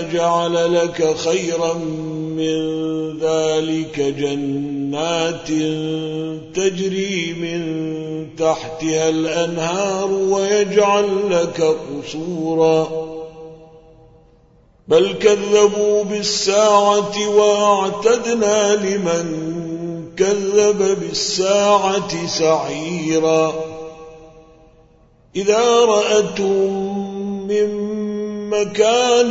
جعل لك خيرا من ذلك جنات تجري من تحتها الأنهار ويجعل لك قصورا. بل كذبوا بالساعة وأعتدنا لمن كذب بالساعة سعيرا. إذا رأتهم من مكان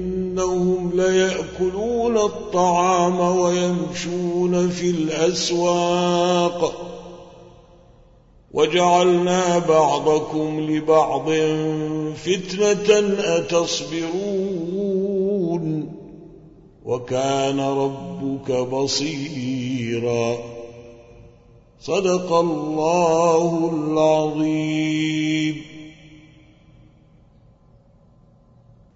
إنهم ليأكلون الطعام ويمشون في الأسواق. وجعلنا بعضكم لبعض فتنة أتصبرون. وكان ربك بصيرا. صدق الله العظيم.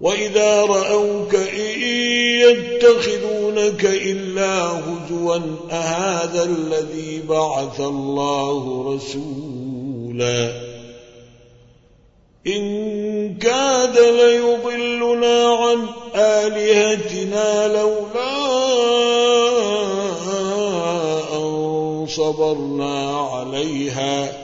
وإذا رأوك إن يتخذونك إلا هزوا أهذا الذي بعث الله رسولا إن كاد ليضلنا عن آلهتنا لولا أن صبرنا عليها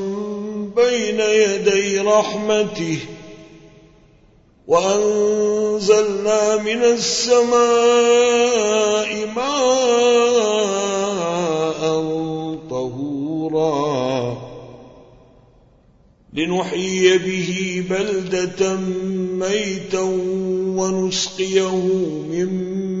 بين يدي رحمته وأنزلنا من السماء ماء طهورا لنحيي به بلدة ميتا ونسقيه مما